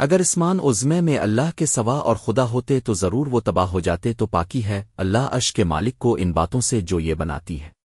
اگر اسمان عزمے میں اللہ کے سوا اور خدا ہوتے تو ضرور وہ تباہ ہو جاتے تو پاکی ہے اللہ عش کے مالک کو ان باتوں سے جو یہ بناتی ہے۔